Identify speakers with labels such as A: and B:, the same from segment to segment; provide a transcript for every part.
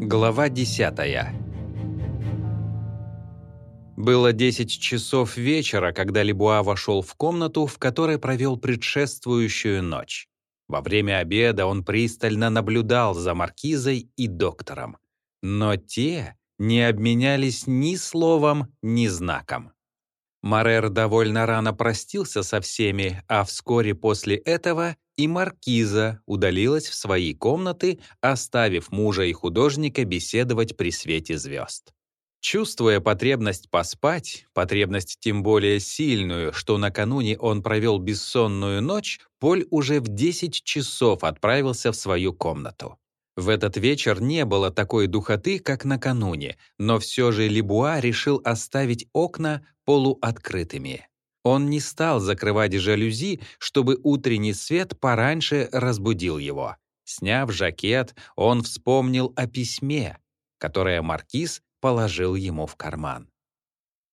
A: Глава 10 Было 10 часов вечера, когда Лебуа вошел в комнату, в которой провел предшествующую ночь. Во время обеда он пристально наблюдал за маркизой и доктором. Но те не обменялись ни словом, ни знаком. Марер довольно рано простился со всеми, а вскоре после этого и маркиза удалилась в свои комнаты, оставив мужа и художника беседовать при свете звезд. Чувствуя потребность поспать, потребность тем более сильную, что накануне он провел бессонную ночь, Поль уже в 10 часов отправился в свою комнату. В этот вечер не было такой духоты, как накануне, но все же Лебуа решил оставить окна полуоткрытыми. Он не стал закрывать жалюзи, чтобы утренний свет пораньше разбудил его. Сняв жакет, он вспомнил о письме, которое маркиз положил ему в карман.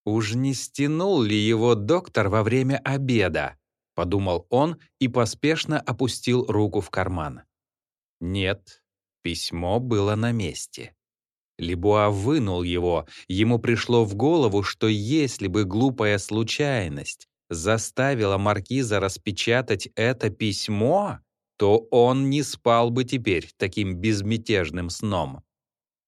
A: «Уж не стянул ли его доктор во время обеда?» — подумал он и поспешно опустил руку в карман. Нет, письмо было на месте. Лебуа вынул его, ему пришло в голову, что если бы глупая случайность заставила маркиза распечатать это письмо, то он не спал бы теперь таким безмятежным сном.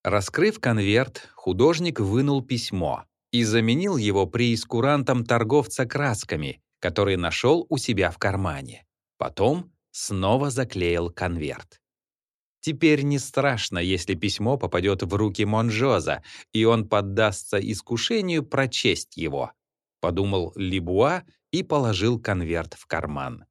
A: Раскрыв конверт, художник вынул письмо и заменил его преискурантом торговца красками, который нашел у себя в кармане. Потом снова заклеил конверт. Теперь не страшно, если письмо попадет в руки Монжоза, и он поддастся искушению прочесть его, подумал Либуа и положил конверт в карман.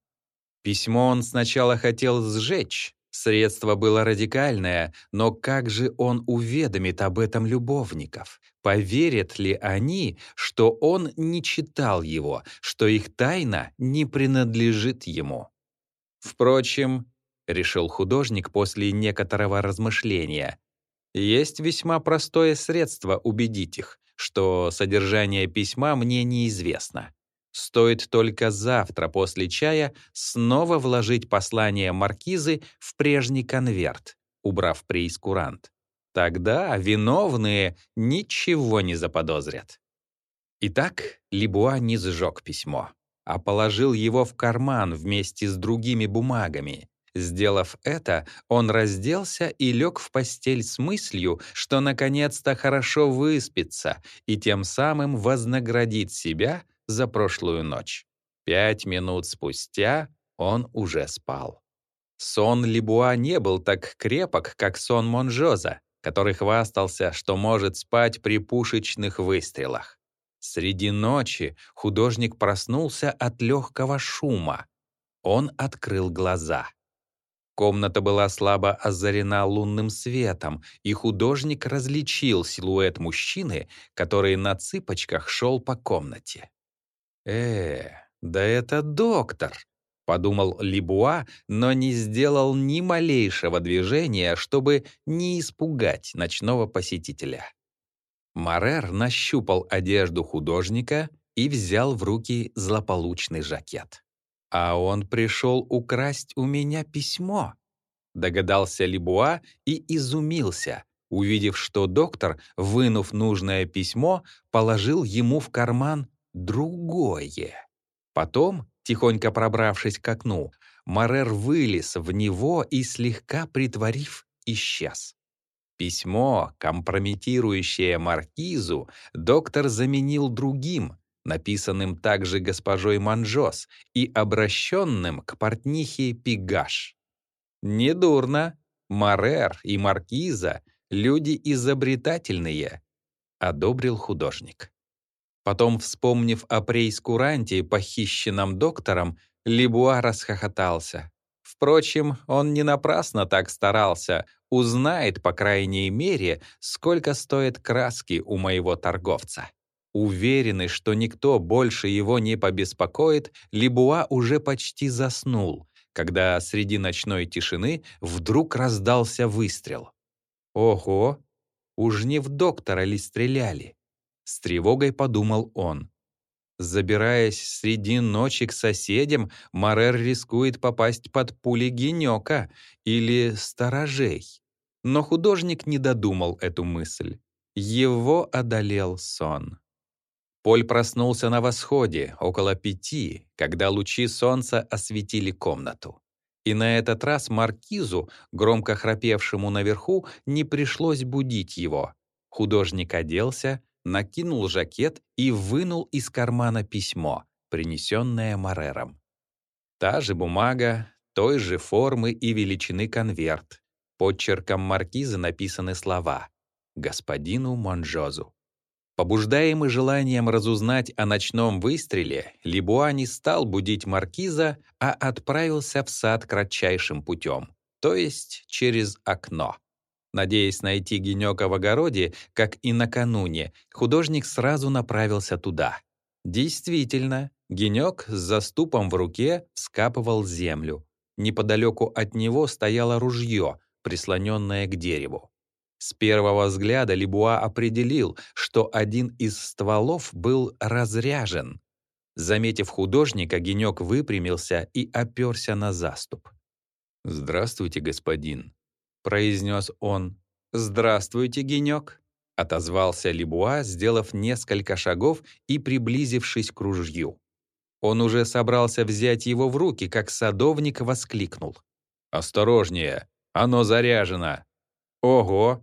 A: Письмо он сначала хотел сжечь, средство было радикальное, но как же он уведомит об этом любовников? Поверят ли они, что он не читал его, что их тайна не принадлежит ему? Впрочем, — решил художник после некоторого размышления. «Есть весьма простое средство убедить их, что содержание письма мне неизвестно. Стоит только завтра после чая снова вложить послание маркизы в прежний конверт, убрав преискурант. Тогда виновные ничего не заподозрят». Итак, Либуа не сжег письмо, а положил его в карман вместе с другими бумагами, Сделав это, он разделся и лег в постель с мыслью, что наконец-то хорошо выспится и тем самым вознаградит себя за прошлую ночь. Пять минут спустя он уже спал. Сон Либуа не был так крепок, как сон Монжоза, который хвастался, что может спать при пушечных выстрелах. Среди ночи художник проснулся от легкого шума. Он открыл глаза. Комната была слабо озарена лунным светом, и художник различил силуэт мужчины, который на цыпочках шел по комнате. «Э, да это доктор!» — подумал Либуа, но не сделал ни малейшего движения, чтобы не испугать ночного посетителя. Марер нащупал одежду художника и взял в руки злополучный жакет. «А он пришел украсть у меня письмо», — догадался Либуа и изумился, увидев, что доктор, вынув нужное письмо, положил ему в карман другое. Потом, тихонько пробравшись к окну, Марер вылез в него и, слегка притворив, исчез. Письмо, компрометирующее маркизу, доктор заменил другим, написанным также госпожой Манжос и обращенным к портнихе Пигаш. «Недурно. Марер и Маркиза — люди изобретательные», — одобрил художник. Потом, вспомнив о прейскуранте, похищенном доктором, Лебуа расхохотался. Впрочем, он не напрасно так старался, узнает, по крайней мере, сколько стоят краски у моего торговца. Уверенный, что никто больше его не побеспокоит, Либуа уже почти заснул, когда среди ночной тишины вдруг раздался выстрел. «Ого! Уж не в доктора ли стреляли?» С тревогой подумал он. Забираясь среди ночи к соседям, Марер рискует попасть под пули генёка или сторожей. но художник не додумал эту мысль. Его одолел сон. Поль проснулся на восходе, около пяти, когда лучи солнца осветили комнату. И на этот раз маркизу, громко храпевшему наверху, не пришлось будить его. Художник оделся, накинул жакет и вынул из кармана письмо, принесенное Морером. Та же бумага, той же формы и величины конверт. Подчерком маркиза написаны слова «Господину Монжозу». Побуждаемый желанием разузнать о ночном выстреле, Лебуа не стал будить маркиза, а отправился в сад кратчайшим путем, то есть через окно. Надеясь найти Генёка в огороде, как и накануне, художник сразу направился туда. Действительно, Генёк с заступом в руке скапывал землю. Неподалеку от него стояло ружье, прислоненное к дереву. С первого взгляда Лебуа определил, что один из стволов был разряжен. Заметив художника, Генек выпрямился и оперся на заступ. «Здравствуйте, господин», — произнес он. «Здравствуйте, Генек», — отозвался Лебуа, сделав несколько шагов и приблизившись к ружью. Он уже собрался взять его в руки, как садовник воскликнул. «Осторожнее! Оно заряжено!» «Ого!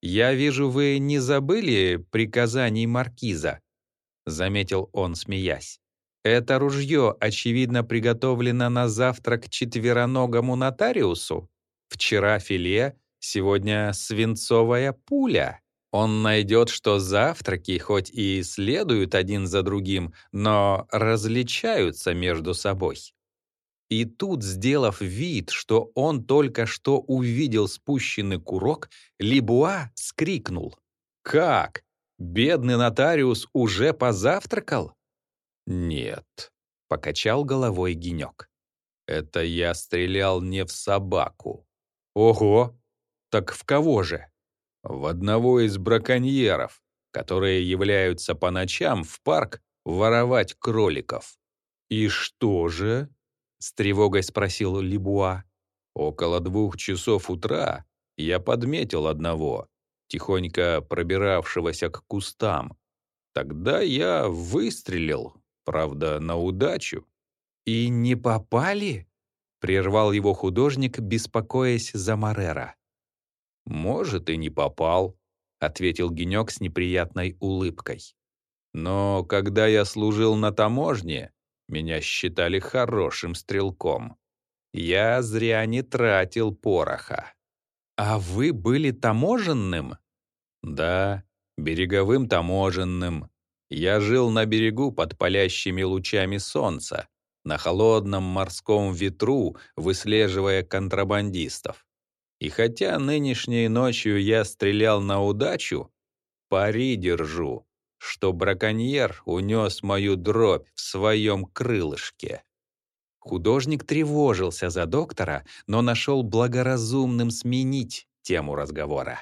A: Я вижу, вы не забыли приказаний маркиза», — заметил он, смеясь. «Это ружье, очевидно, приготовлено на завтрак четвероногому нотариусу. Вчера филе, сегодня свинцовая пуля. Он найдет, что завтраки хоть и следуют один за другим, но различаются между собой. И тут, сделав вид, что он только что увидел спущенный курок, Либуа скрикнул. «Как? Бедный нотариус уже позавтракал?» «Нет», — покачал головой Генек. «Это я стрелял не в собаку». «Ого! Так в кого же?» «В одного из браконьеров, которые являются по ночам в парк воровать кроликов». «И что же?» — с тревогой спросил Либуа. «Около двух часов утра я подметил одного, тихонько пробиравшегося к кустам. Тогда я выстрелил, правда, на удачу». «И не попали?» — прервал его художник, беспокоясь за Морера. «Может, и не попал», — ответил Генек с неприятной улыбкой. «Но когда я служил на таможне, меня считали хорошим стрелком. Я зря не тратил пороха. А вы были таможенным? Да, береговым таможенным. Я жил на берегу под палящими лучами солнца, на холодном морском ветру, выслеживая контрабандистов. И хотя нынешней ночью я стрелял на удачу, пари держу, что браконьер унес мою дробь в своем крылышке. Художник тревожился за доктора, но нашел благоразумным сменить тему разговора.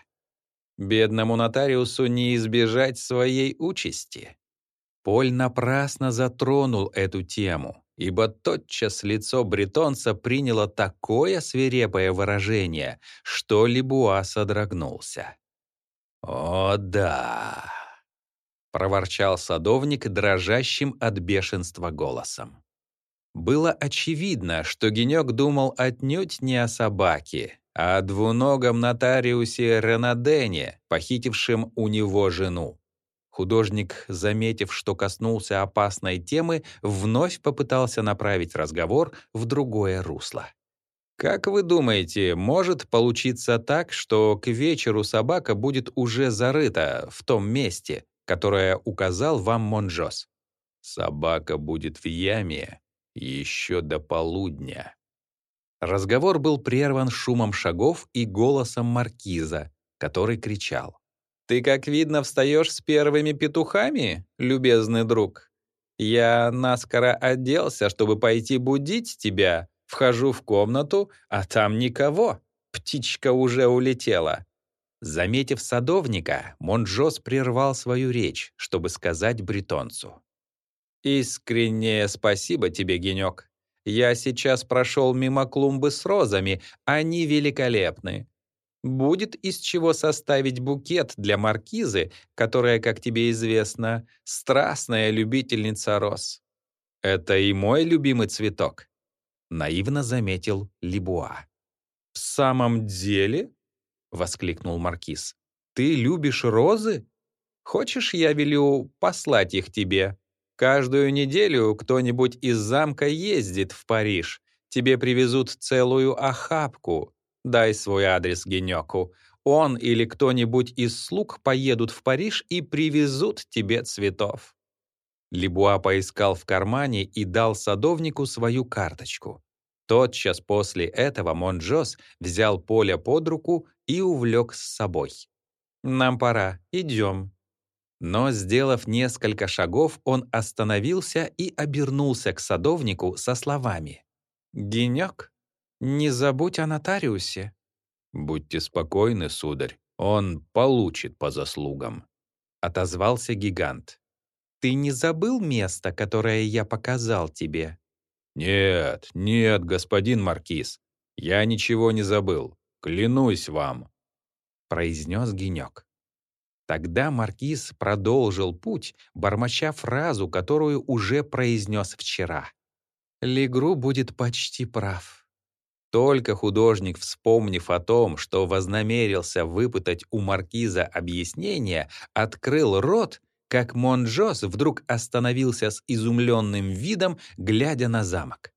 A: Бедному нотариусу не избежать своей участи. Поль напрасно затронул эту тему, ибо тотчас лицо бретонца приняло такое свирепое выражение, что Лебуа содрогнулся. «О да!» Проворчал садовник дрожащим от бешенства голосом. Было очевидно, что Генек думал отнюдь не о собаке, а о двуногом нотариусе Ренадене, похитившем у него жену. Художник, заметив, что коснулся опасной темы, вновь попытался направить разговор в другое русло. «Как вы думаете, может получиться так, что к вечеру собака будет уже зарыта в том месте, которое указал вам Монжос. Собака будет в яме еще до полудня. Разговор был прерван шумом шагов и голосом маркиза, который кричал. «Ты, как видно, встаешь с первыми петухами, любезный друг. Я наскоро оделся, чтобы пойти будить тебя. Вхожу в комнату, а там никого. Птичка уже улетела. Заметив садовника, Монджос прервал свою речь, чтобы сказать бретонцу. «Искреннее спасибо тебе, Генек. Я сейчас прошел мимо клумбы с розами, они великолепны. Будет из чего составить букет для маркизы, которая, как тебе известно, страстная любительница роз. Это и мой любимый цветок, наивно заметил Либуа. В самом деле? Воскликнул маркиз. Ты любишь розы? Хочешь, я велю послать их тебе? Каждую неделю кто-нибудь из замка ездит в Париж. Тебе привезут целую охапку. Дай свой адрес Генёку. Он или кто-нибудь из слуг поедут в Париж и привезут тебе цветов». Лебуа поискал в кармане и дал садовнику свою карточку. Тотчас после этого Монджос взял Поля под руку и увлек с собой. «Нам пора, идем». Но, сделав несколько шагов, он остановился и обернулся к садовнику со словами. «Генек, не забудь о нотариусе». «Будьте спокойны, сударь, он получит по заслугам», — отозвался гигант. «Ты не забыл место, которое я показал тебе?» «Нет, нет, господин Маркиз, я ничего не забыл, клянусь вам», — произнес Генек. Тогда Маркиз продолжил путь, бормоча фразу, которую уже произнес вчера. «Легру будет почти прав». Только художник, вспомнив о том, что вознамерился выпытать у Маркиза объяснение, открыл рот, как Монжос вдруг остановился с изумленным видом, глядя на замок.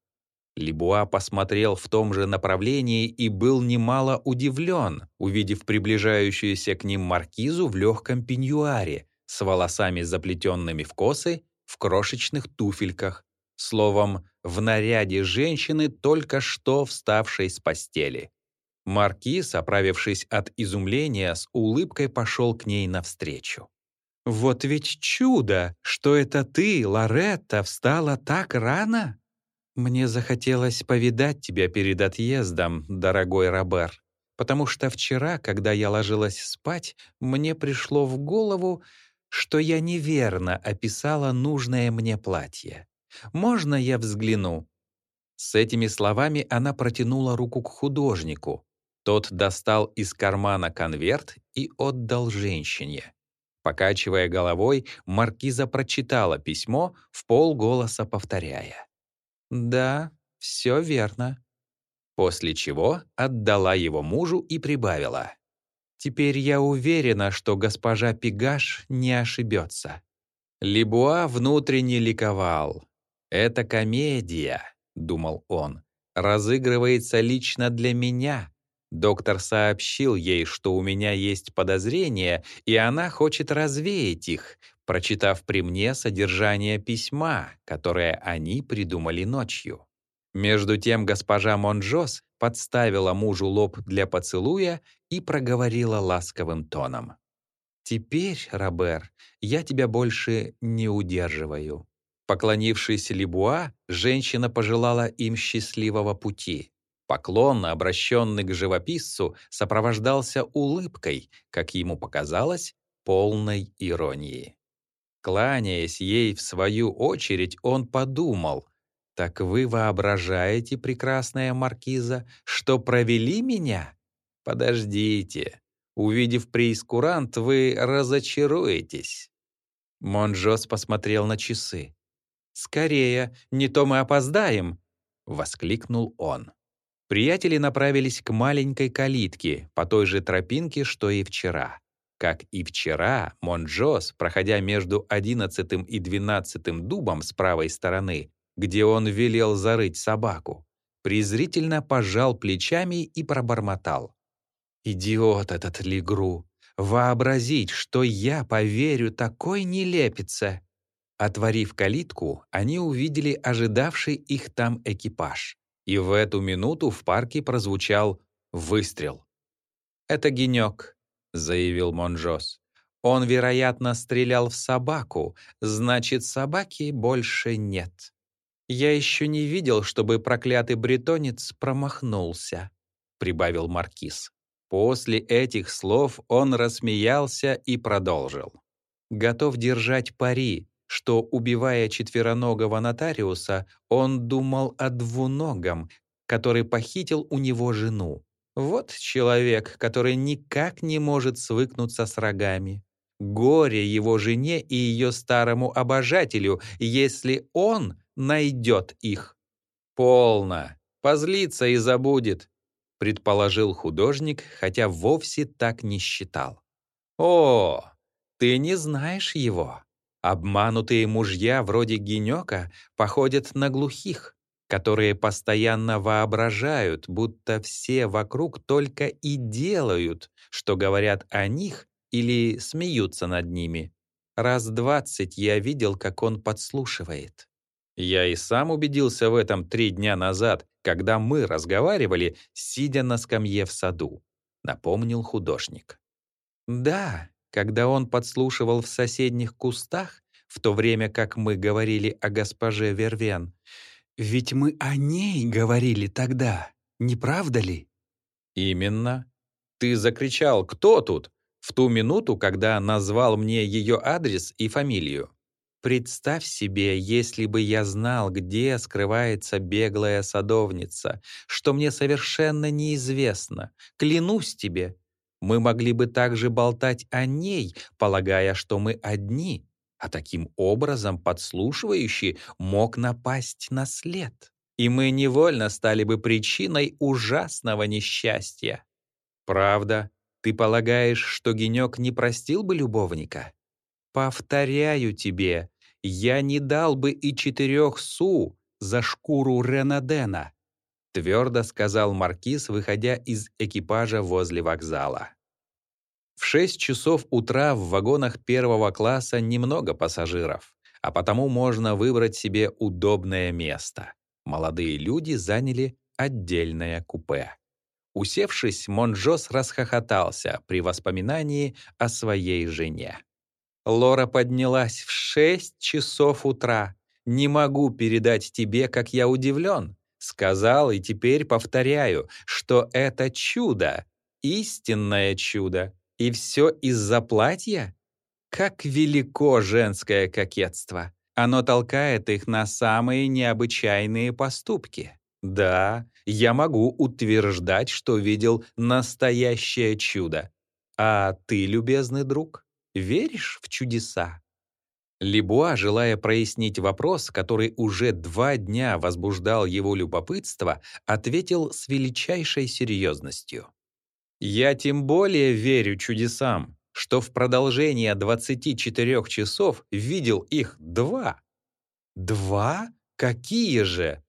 A: Лебуа посмотрел в том же направлении и был немало удивлен, увидев приближающуюся к ним маркизу в легком пеньюаре, с волосами заплетенными в косы, в крошечных туфельках, словом, в наряде женщины, только что вставшей с постели. Маркиз, оправившись от изумления, с улыбкой пошел к ней навстречу. «Вот ведь чудо, что это ты, Лоретта, встала так рано!» «Мне захотелось повидать тебя перед отъездом, дорогой Робер, потому что вчера, когда я ложилась спать, мне пришло в голову, что я неверно описала нужное мне платье. Можно я взгляну?» С этими словами она протянула руку к художнику. Тот достал из кармана конверт и отдал женщине. Покачивая головой, маркиза прочитала письмо, в полголоса повторяя. «Да, все верно». После чего отдала его мужу и прибавила. «Теперь я уверена, что госпожа Пигаш не ошибется». Лебуа внутренне ликовал. «Это комедия», — думал он, — «разыгрывается лично для меня». Доктор сообщил ей, что у меня есть подозрения, и она хочет развеять их, прочитав при мне содержание письма, которое они придумали ночью. Между тем госпожа Монжос подставила мужу лоб для поцелуя и проговорила ласковым тоном. «Теперь, Робер, я тебя больше не удерживаю». Поклонившись Лебуа, женщина пожелала им счастливого пути. Поклон, обращенный к живописцу, сопровождался улыбкой, как ему показалось, полной иронии. Кланяясь ей в свою очередь, он подумал, «Так вы воображаете, прекрасная маркиза, что провели меня? Подождите, увидев преискурант, вы разочаруетесь». Монжос посмотрел на часы. «Скорее, не то мы опоздаем!» — воскликнул он. Приятели направились к маленькой калитке по той же тропинке, что и вчера. Как и вчера, Монджос, проходя между одиннадцатым и двенадцатым дубом с правой стороны, где он велел зарыть собаку, презрительно пожал плечами и пробормотал. «Идиот этот Лигру! Вообразить, что я поверю такой нелепице!» Отворив калитку, они увидели ожидавший их там экипаж. И в эту минуту в парке прозвучал выстрел. «Это генек», заявил Монжос. Он, вероятно, стрелял в собаку, значит, собаки больше нет. Я еще не видел, чтобы проклятый бретонец промахнулся, прибавил маркиз. После этих слов он рассмеялся и продолжил. Готов держать пари, что, убивая четвероногого нотариуса, он думал о двуногом, который похитил у него жену. Вот человек, который никак не может свыкнуться с рогами. Горе его жене и ее старому обожателю, если он найдет их. Полно, позлится и забудет, предположил художник, хотя вовсе так не считал. О, ты не знаешь его. Обманутые мужья вроде Генёка походят на глухих, которые постоянно воображают, будто все вокруг только и делают, что говорят о них или смеются над ними. Раз двадцать я видел, как он подслушивает. Я и сам убедился в этом три дня назад, когда мы разговаривали, сидя на скамье в саду, напомнил художник. Да, когда он подслушивал в соседних кустах, в то время как мы говорили о госпоже Вервен. Ведь мы о ней говорили тогда, не правда ли? Именно. Ты закричал «Кто тут?» в ту минуту, когда назвал мне ее адрес и фамилию. Представь себе, если бы я знал, где скрывается беглая садовница, что мне совершенно неизвестно. Клянусь тебе, мы могли бы также болтать о ней, полагая, что мы одни, а таким образом подслушивающий мог напасть на след. И мы невольно стали бы причиной ужасного несчастья. Правда, ты полагаешь, что Генек не простил бы любовника? Повторяю тебе, я не дал бы и четырех су за шкуру Ренадена твердо сказал маркиз, выходя из экипажа возле вокзала. В 6 часов утра в вагонах первого класса немного пассажиров, а потому можно выбрать себе удобное место. Молодые люди заняли отдельное купе. Усевшись, Монжос расхохотался при воспоминании о своей жене. Лора поднялась в 6 часов утра. «Не могу передать тебе, как я удивлен. Сказал и теперь повторяю, что это чудо, истинное чудо. И все из-за платья? Как велико женское кокетство! Оно толкает их на самые необычайные поступки. Да, я могу утверждать, что видел настоящее чудо. А ты, любезный друг, веришь в чудеса? Лебуа, желая прояснить вопрос, который уже два дня возбуждал его любопытство, ответил с величайшей серьезностью. «Я тем более верю чудесам, что в продолжение 24 часов видел их два». «Два? Какие же?»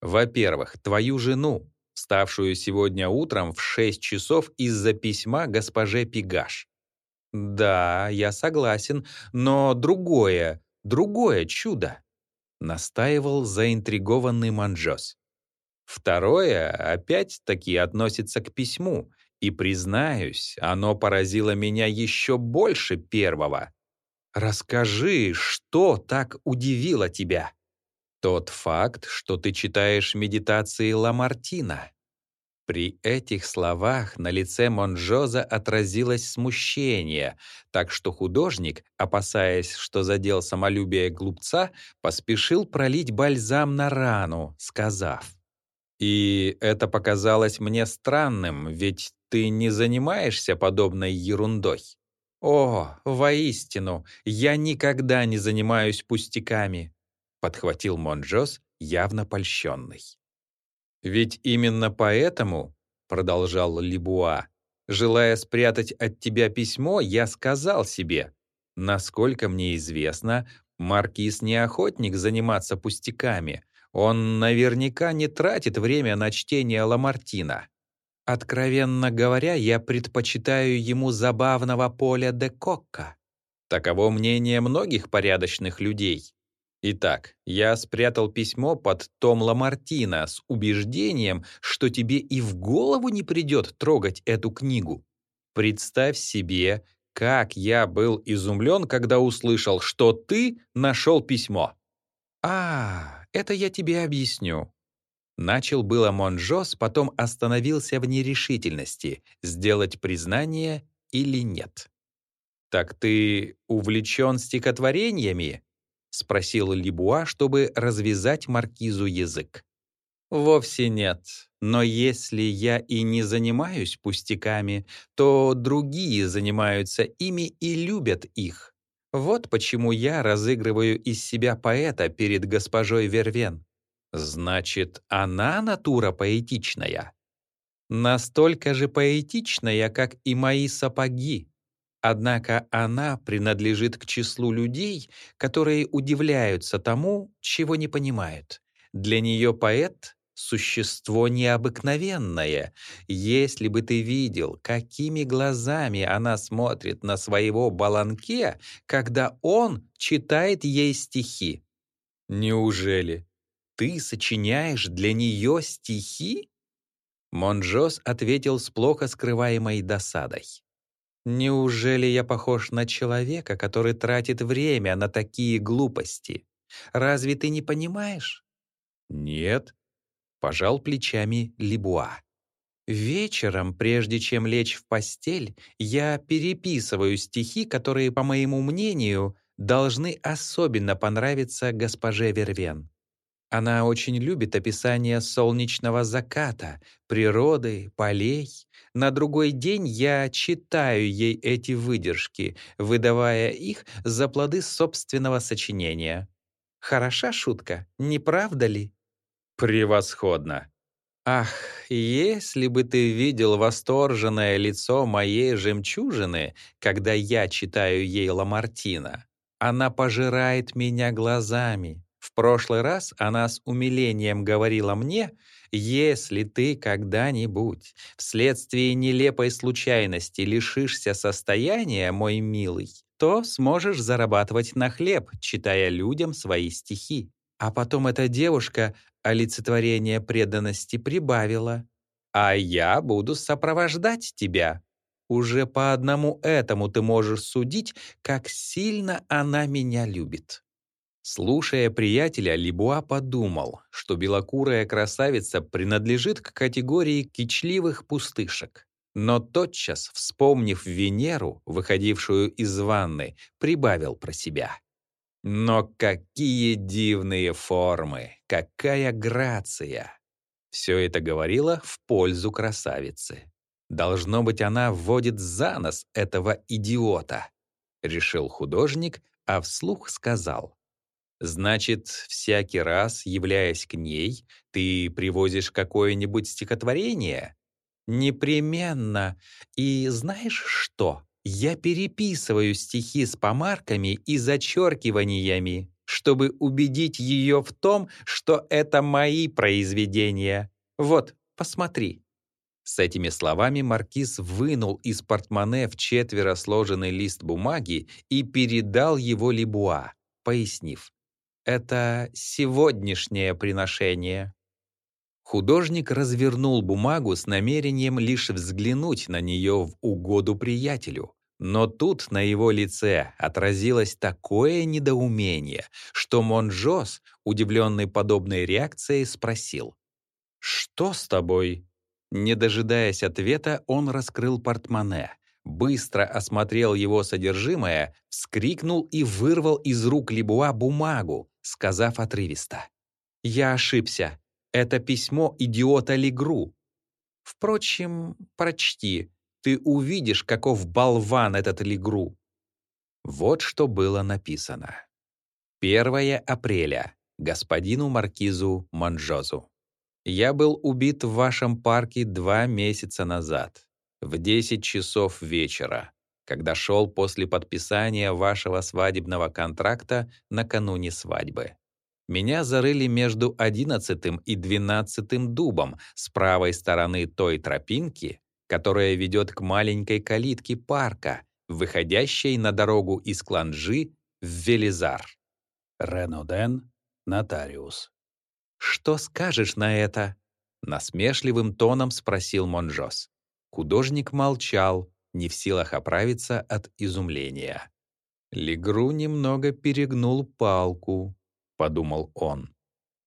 A: «Во-первых, твою жену, ставшую сегодня утром в 6 часов из-за письма госпоже Пигаш. «Да, я согласен, но другое, другое чудо», — настаивал заинтригованный Манжос. Второе опять-таки относится к письму, и, признаюсь, оно поразило меня еще больше первого. Расскажи, что так удивило тебя? Тот факт, что ты читаешь медитации Ламартина. При этих словах на лице Монжоза отразилось смущение, так что художник, опасаясь, что задел самолюбие глупца, поспешил пролить бальзам на рану, сказав, «И это показалось мне странным, ведь ты не занимаешься подобной ерундой». «О, воистину, я никогда не занимаюсь пустяками», — подхватил Монжос, явно польщенный. «Ведь именно поэтому, — продолжал Либуа, — желая спрятать от тебя письмо, я сказал себе, насколько мне известно, Маркиз не охотник заниматься пустяками, он наверняка не тратит время на чтение Ламартина. Откровенно говоря, я предпочитаю ему забавного поля де Кокка. Таково мнение многих порядочных людей. Итак, я спрятал письмо под том Ламартина с убеждением, что тебе и в голову не придет трогать эту книгу. Представь себе, как я был изумлен, когда услышал, что ты нашел письмо. А, это я тебе объясню. Начал было Монжос, потом остановился в нерешительности, сделать признание или нет. «Так ты увлечен стихотворениями?» — спросил Либуа, чтобы развязать маркизу язык. «Вовсе нет. Но если я и не занимаюсь пустяками, то другие занимаются ими и любят их. Вот почему я разыгрываю из себя поэта перед госпожой Вервен. Значит, она натура поэтичная. Настолько же поэтичная, как и мои сапоги. Однако она принадлежит к числу людей, которые удивляются тому, чего не понимают. Для нее поэт — существо необыкновенное. Если бы ты видел, какими глазами она смотрит на своего баланке, когда он читает ей стихи. Неужели ты сочиняешь для нее стихи? Монжос ответил с плохо скрываемой досадой. Неужели я похож на человека, который тратит время на такие глупости? Разве ты не понимаешь? Нет, пожал плечами Либуа. Вечером, прежде чем лечь в постель, я переписываю стихи, которые, по моему мнению, должны особенно понравиться госпоже Вервен. Она очень любит описание солнечного заката, природы, полей. На другой день я читаю ей эти выдержки, выдавая их за плоды собственного сочинения. Хороша шутка, не правда ли? Превосходно. Ах, если бы ты видел восторженное лицо моей жемчужины, когда я читаю ей Ламартина. Она пожирает меня глазами, в прошлый раз она с умилением говорила мне, «Если ты когда-нибудь вследствие нелепой случайности лишишься состояния, мой милый, то сможешь зарабатывать на хлеб, читая людям свои стихи». А потом эта девушка олицетворение преданности прибавила. «А я буду сопровождать тебя». Уже по одному этому ты можешь судить, как сильно она меня любит. Слушая приятеля, Либуа подумал, что белокурая красавица принадлежит к категории кичливых пустышек. Но тотчас, вспомнив Венеру, выходившую из ванны, прибавил про себя. Но какие дивные формы, какая грация! Все это говорило в пользу красавицы. Должно быть, она вводит за нос этого идиота, решил художник, а вслух сказал. Значит, всякий раз, являясь к ней, ты привозишь какое-нибудь стихотворение? Непременно. И знаешь что? Я переписываю стихи с помарками и зачеркиваниями, чтобы убедить ее в том, что это мои произведения. Вот, посмотри. С этими словами маркиз вынул из портмоне в четверо сложенный лист бумаги и передал его Лебуа, пояснив. Это сегодняшнее приношение. Художник развернул бумагу с намерением лишь взглянуть на нее в угоду приятелю. Но тут на его лице отразилось такое недоумение, что Монжос, удивленный подобной реакцией, спросил. «Что с тобой?» Не дожидаясь ответа, он раскрыл портмоне быстро осмотрел его содержимое, вскрикнул и вырвал из рук Лебуа бумагу, сказав отрывисто. «Я ошибся. Это письмо идиота Легру. Впрочем, прочти. Ты увидишь, каков болван этот Легру». Вот что было написано. 1 апреля. Господину Маркизу Манжозу. Я был убит в вашем парке два месяца назад в 10 часов вечера, когда шел после подписания вашего свадебного контракта накануне свадьбы. Меня зарыли между одиннадцатым и двенадцатым дубом с правой стороны той тропинки, которая ведет к маленькой калитке парка, выходящей на дорогу из Кланжи в Велизар. Реноден, нотариус. «Что скажешь на это?» — насмешливым тоном спросил Монжос. Художник молчал, не в силах оправиться от изумления. «Легру немного перегнул палку», — подумал он.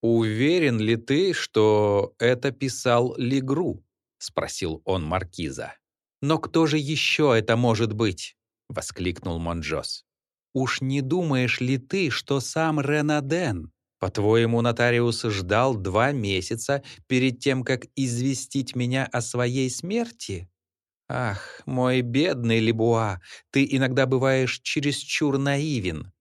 A: «Уверен ли ты, что это писал Легру?» — спросил он маркиза. «Но кто же еще это может быть?» — воскликнул Монжос. «Уж не думаешь ли ты, что сам Ренаден По-твоему, нотариус ждал два месяца перед тем, как известить меня о своей смерти? Ах, мой бедный Лебуа, ты иногда бываешь чересчур наивен.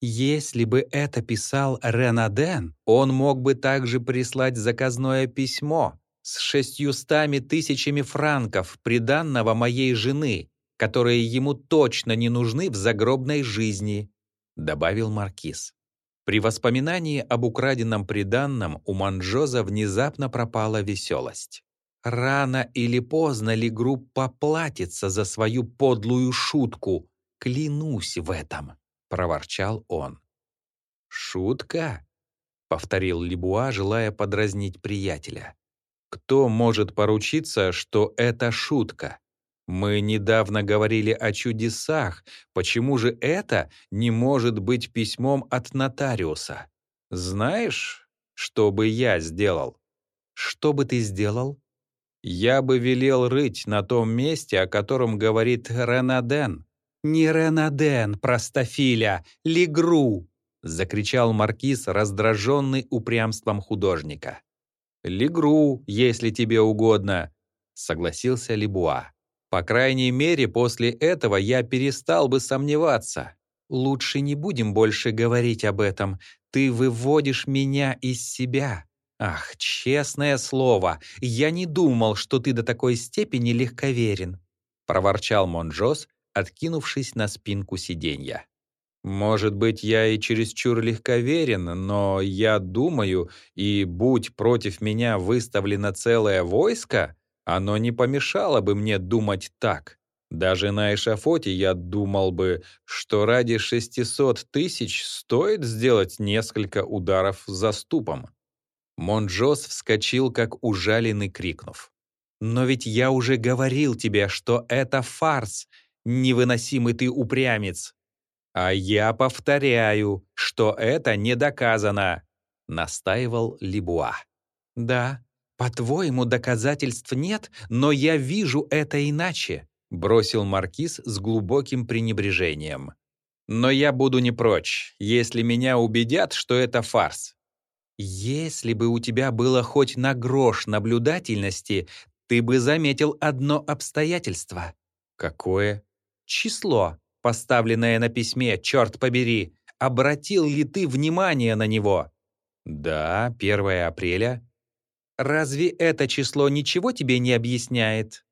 A: Если бы это писал Ренаден, он мог бы также прислать заказное письмо с шестьюстами тысячами франков приданного моей жены, которые ему точно не нужны в загробной жизни», — добавил Маркиз. При воспоминании об украденном приданном у Манжоза внезапно пропала веселость. Рано или поздно Легру поплатится за свою подлую шутку. Клянусь в этом проворчал он. «Шутка?» — повторил Лебуа, желая подразнить приятеля. «Кто может поручиться, что это шутка? Мы недавно говорили о чудесах. Почему же это не может быть письмом от нотариуса? Знаешь, что бы я сделал?» «Что бы ты сделал?» «Я бы велел рыть на том месте, о котором говорит Ренаден», «Не Ренаден, простофиля, Лигру!» — закричал маркиз, раздраженный упрямством художника. «Лигру, если тебе угодно», — согласился Лебуа. «По крайней мере, после этого я перестал бы сомневаться. Лучше не будем больше говорить об этом. Ты выводишь меня из себя. Ах, честное слово, я не думал, что ты до такой степени легковерен», — проворчал Монжос, откинувшись на спинку сиденья. «Может быть, я и чересчур легковерен, но я думаю, и будь против меня выставлено целое войско, оно не помешало бы мне думать так. Даже на эшафоте я думал бы, что ради 600 тысяч стоит сделать несколько ударов заступом». Монджос вскочил, как ужаленный, крикнув. «Но ведь я уже говорил тебе, что это фарс, невыносимый ты упрямец. А я повторяю, что это не доказано, настаивал Либуа. Да, по-твоему, доказательств нет, но я вижу это иначе, бросил маркиз с глубоким пренебрежением. Но я буду не прочь, если меня убедят, что это фарс. Если бы у тебя было хоть на грош наблюдательности, ты бы заметил одно обстоятельство. Какое? Число, поставленное на письме, черт побери. Обратил ли ты внимание на него? Да, 1 апреля. Разве это число ничего тебе не объясняет?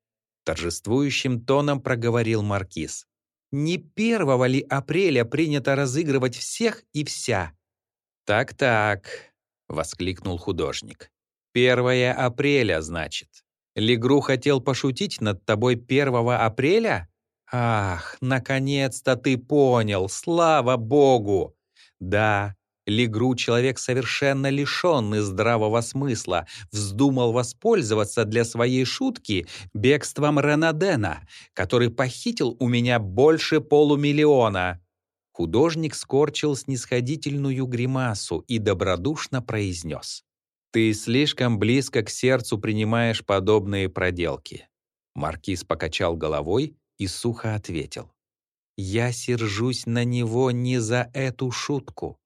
A: Торжествующим тоном проговорил Маркиз. Не 1 ли апреля принято разыгрывать всех и вся? Так-так, воскликнул художник. 1 апреля, значит. Легру хотел пошутить над тобой 1 апреля? «Ах, наконец-то ты понял! Слава Богу!» «Да, Легру человек совершенно лишенный здравого смысла, вздумал воспользоваться для своей шутки бегством Ренадена, который похитил у меня больше полумиллиона». Художник скорчил снисходительную гримасу и добродушно произнес. «Ты слишком близко к сердцу принимаешь подобные проделки». Маркиз покачал головой и сухо ответил. «Я сержусь на него не за эту шутку».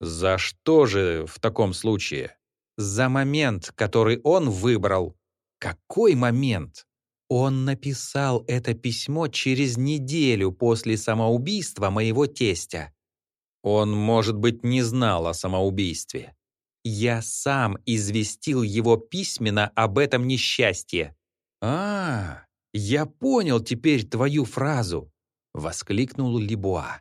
A: «За что же в таком случае?» «За момент, который он выбрал». «Какой момент?» Он написал это письмо через неделю после самоубийства моего тестя. Он, может быть, не знал о самоубийстве. Я сам известил его письменно об этом несчастье. А, «Я понял теперь твою фразу!» — воскликнул Либуа.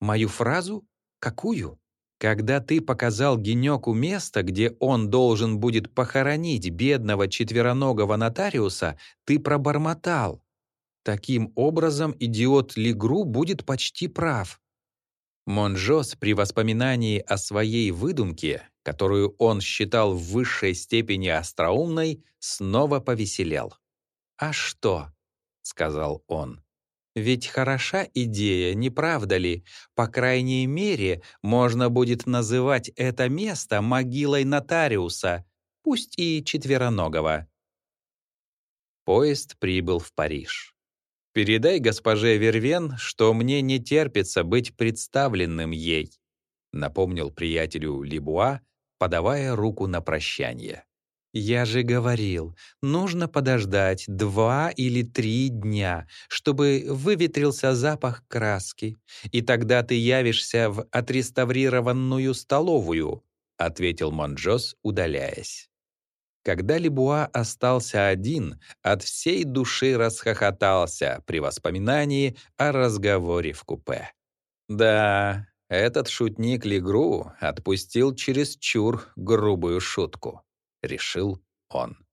A: «Мою фразу? Какую?» «Когда ты показал Генеку место, где он должен будет похоронить бедного четвероногого нотариуса, ты пробормотал. Таким образом, идиот Лигру будет почти прав». Монжос при воспоминании о своей выдумке, которую он считал в высшей степени остроумной, снова повеселел. «А что?» — сказал он. «Ведь хороша идея, не правда ли? По крайней мере, можно будет называть это место могилой нотариуса, пусть и четвероногого». Поезд прибыл в Париж. «Передай госпоже Вервен, что мне не терпится быть представленным ей». напомнил приятелю Либуа, подавая руку на прощание. «Я же говорил, нужно подождать два или три дня, чтобы выветрился запах краски, и тогда ты явишься в отреставрированную столовую», ответил Монджос, удаляясь. Когда Лебуа остался один, от всей души расхохотался при воспоминании о разговоре в купе. Да, этот шутник Легру отпустил чересчур грубую шутку, решил он.